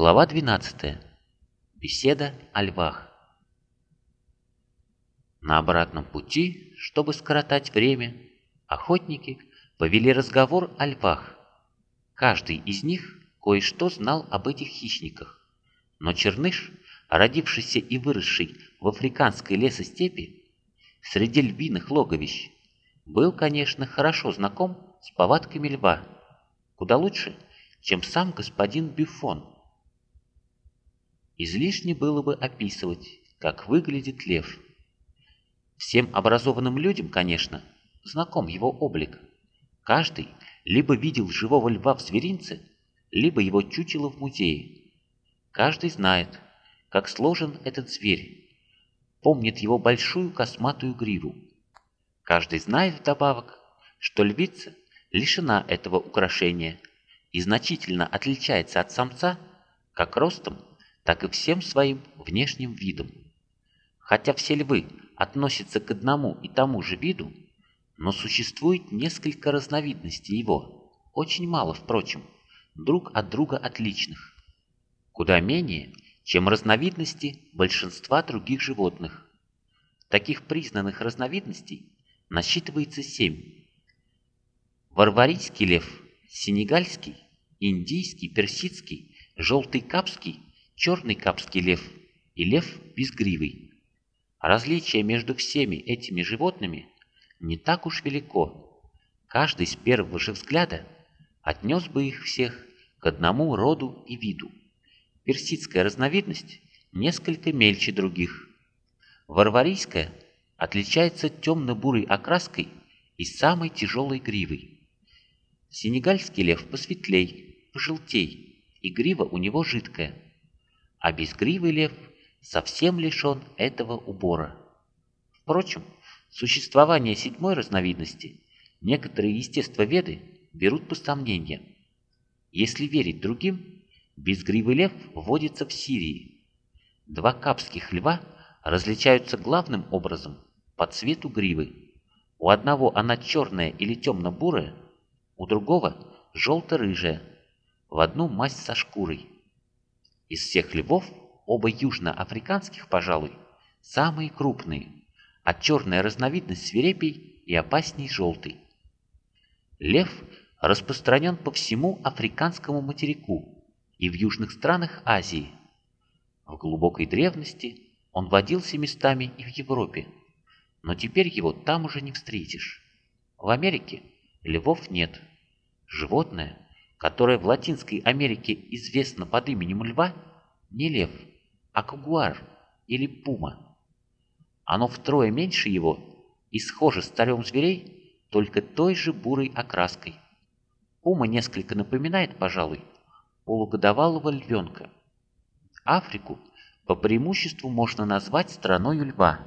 Глава 12. Беседа о львах. На обратном пути, чтобы скоротать время, охотники повели разговор о львах. Каждый из них кое-что знал об этих хищниках, но Черныш, родившийся и выросший в африканской лесостепи, среди львиных логовищ, был, конечно, хорошо знаком с повадками льва, куда лучше, чем сам господин Бюфон. Излишне было бы описывать, как выглядит лев. Всем образованным людям, конечно, знаком его облик. Каждый либо видел живого льва в зверинце, либо его чучело в музее. Каждый знает, как сложен этот зверь, помнит его большую косматую гриву. Каждый знает вдобавок, что львица лишена этого украшения и значительно отличается от самца как ростом, так и всем своим внешним видом. Хотя все львы относятся к одному и тому же виду, но существует несколько разновидностей его, очень мало, впрочем, друг от друга отличных. Куда менее, чем разновидности большинства других животных. Таких признанных разновидностей насчитывается семь. Варварийский лев, сенегальский, индийский, персидский, желтый капский, черный капский лев и лев безгривый. Различие между всеми этими животными не так уж велико. Каждый с первого же взгляда отнес бы их всех к одному роду и виду. Персидская разновидность несколько мельче других. Варварийская отличается темно-бурой окраской и самой тяжелой гривой. Сенегальский лев посветлей, пожелтей, и грива у него жидкая. А безгривый лев совсем лишен этого убора. Впрочем, существование седьмой разновидности некоторые естествоведы берут по сомнениям. Если верить другим, безгривый лев водится в Сирии. Два капских льва различаются главным образом по цвету гривы. У одного она черная или темно-бурая, у другого желто-рыжая, в одну масть со шкурой. Из всех львов оба южноафриканских, пожалуй, самые крупные, а черная разновидность свирепей и опасней желтой. Лев распространен по всему африканскому материку и в южных странах Азии. В глубокой древности он водился местами и в Европе, но теперь его там уже не встретишь. В Америке львов нет. Животное, которое в Латинской Америке известно под именем льва, не лев, а кагуар или пума. Оно втрое меньше его и схоже с царем зверей, только той же бурой окраской. Пума несколько напоминает, пожалуй, полугодовалого львенка. Африку по преимуществу можно назвать страной льва.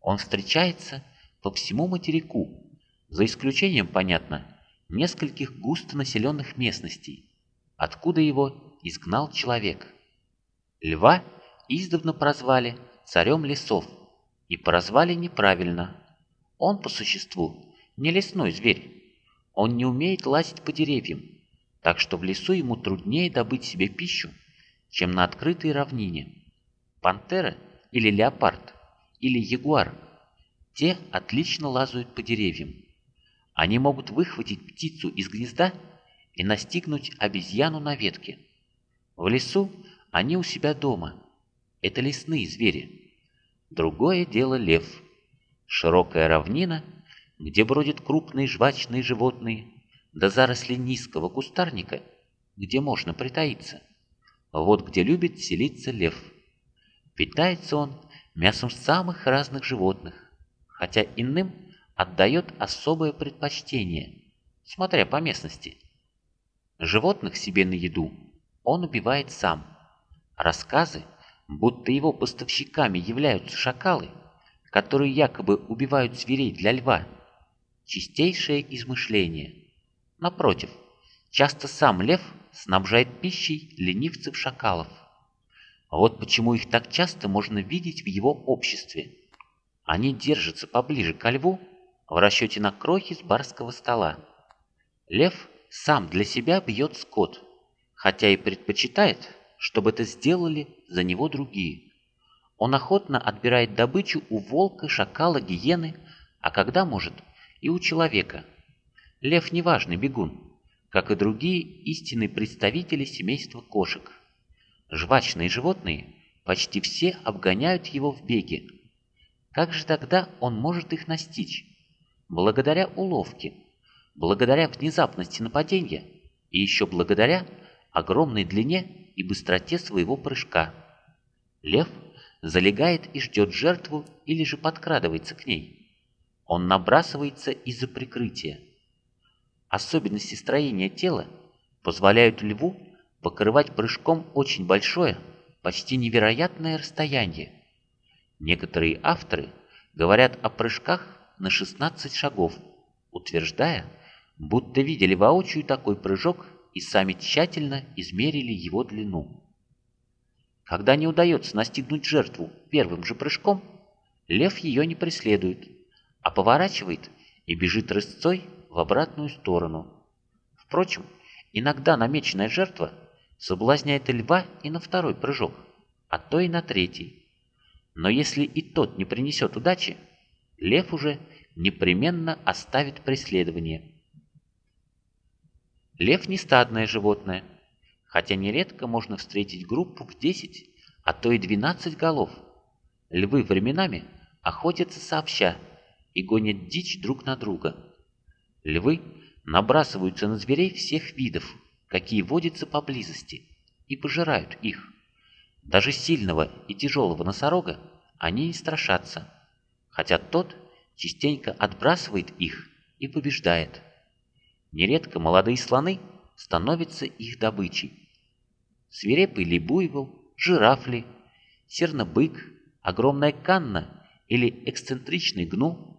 Он встречается по всему материку, за исключением, понятно, нескольких густонаселенных местностей, откуда его изгнал человек. Льва издавна прозвали царем лесов, и прозвали неправильно. Он по существу не лесной зверь. Он не умеет лазить по деревьям, так что в лесу ему труднее добыть себе пищу, чем на открытой равнине. Пантера или леопард или ягуар – те отлично лазают по деревьям. Они могут выхватить птицу из гнезда и настигнуть обезьяну на ветке. В лесу они у себя дома. Это лесные звери. Другое дело лев. Широкая равнина, где бродят крупные жвачные животные, до заросли низкого кустарника, где можно притаиться. Вот где любит селиться лев. Питается он мясом самых разных животных, хотя иным отдает особое предпочтение, смотря по местности. Животных себе на еду он убивает сам. Рассказы, будто его поставщиками являются шакалы, которые якобы убивают зверей для льва, чистейшее измышление. Напротив, часто сам лев снабжает пищей ленивцев-шакалов. Вот почему их так часто можно видеть в его обществе. Они держатся поближе ко льву в расчете на крохи с барского стола. Лев сам для себя бьет скот, хотя и предпочитает, чтобы это сделали за него другие. Он охотно отбирает добычу у волка, шакала, гиены, а когда может, и у человека. Лев неважный бегун, как и другие истинные представители семейства кошек. Жвачные животные почти все обгоняют его в беге. Как же тогда он может их настичь? Благодаря уловке, благодаря внезапности нападения и еще благодаря огромной длине и быстроте своего прыжка. Лев залегает и ждет жертву или же подкрадывается к ней. Он набрасывается из-за прикрытия. Особенности строения тела позволяют льву покрывать прыжком очень большое, почти невероятное расстояние. Некоторые авторы говорят о прыжках на 16 шагов, утверждая, будто видели воочию такой прыжок и сами тщательно измерили его длину. Когда не удается настигнуть жертву первым же прыжком, лев ее не преследует, а поворачивает и бежит рысцой в обратную сторону. Впрочем, иногда намеченная жертва соблазняет льва и на второй прыжок, а то и на третий. Но если и тот не принесет удачи, лев уже непременно оставит преследование Лев не стадное животное, хотя нередко можно встретить группу в 10, а то и 12 голов. Львы временами охотятся сообща и гонят дичь друг на друга. Львы набрасываются на зверей всех видов, какие водятся поблизости, и пожирают их. Даже сильного и тяжелого носорога они не страшатся, хотя тот частенько отбрасывает их и побеждает. Нередко молодые слоны становятся их добычей. Свирепый ли буйвол, жираф ли, сернобык, огромная канна или эксцентричный гну,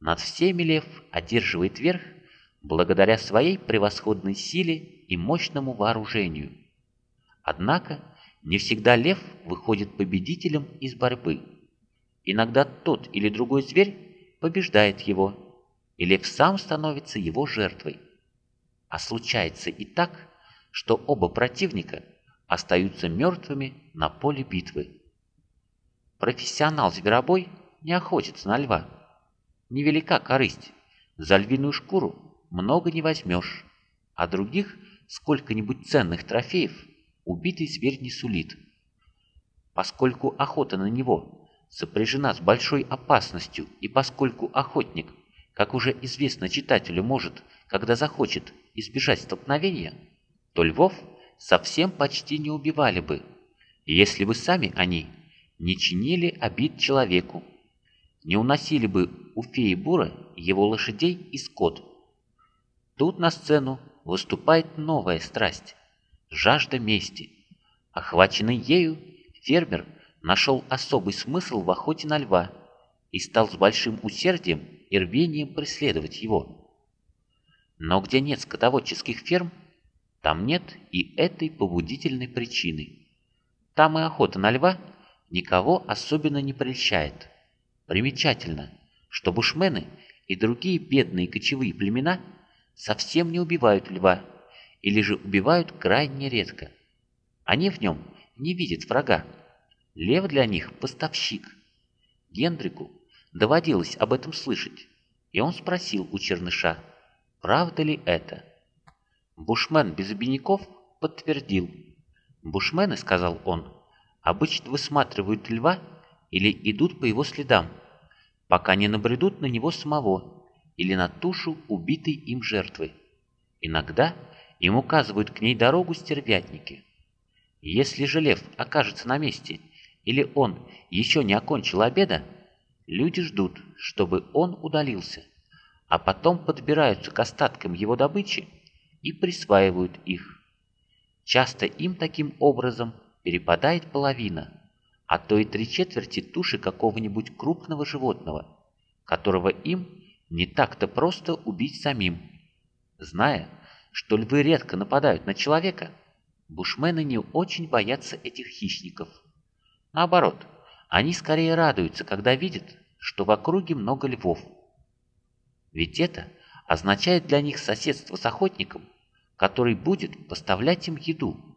над всеми лев одерживает верх благодаря своей превосходной силе и мощному вооружению. Однако не всегда лев выходит победителем из борьбы. Иногда тот или другой зверь побеждает его, и лев сам становится его жертвой. А случается и так, что оба противника остаются мертвыми на поле битвы. Профессионал-зверобой не охотится на льва. Невелика корысть. За львиную шкуру много не возьмешь, а других сколько-нибудь ценных трофеев убитый зверь не сулит. Поскольку охота на него сопряжена с большой опасностью и поскольку охотник, как уже известно читателю, может, когда захочет, избежать столкновения, то львов совсем почти не убивали бы, если бы сами они не чинили обид человеку, не уносили бы у феи Бура его лошадей и скот. Тут на сцену выступает новая страсть – жажда мести. Охваченный ею, фермер нашел особый смысл в охоте на льва и стал с большим усердием и рвением преследовать его. Но где нет скотоводческих ферм, там нет и этой побудительной причины. Там и охота на льва никого особенно не прельщает. Примечательно, что бушмены и другие бедные кочевые племена совсем не убивают льва, или же убивают крайне редко. Они в нем не видят врага. Лев для них – поставщик. Гендрику доводилось об этом слышать, и он спросил у черныша – Правда ли это? Бушмен без обиняков подтвердил. Бушмены, сказал он, обычно высматривают льва или идут по его следам, пока не набредут на него самого или на тушу убитой им жертвы. Иногда им указывают к ней дорогу стервятники. Если же лев окажется на месте или он еще не окончил обеда, люди ждут, чтобы он удалился а потом подбираются к остаткам его добычи и присваивают их. Часто им таким образом перепадает половина, а то и три четверти туши какого-нибудь крупного животного, которого им не так-то просто убить самим. Зная, что львы редко нападают на человека, бушмены не очень боятся этих хищников. Наоборот, они скорее радуются, когда видят, что в округе много львов, ведь это означает для них соседство с охотником, который будет поставлять им еду.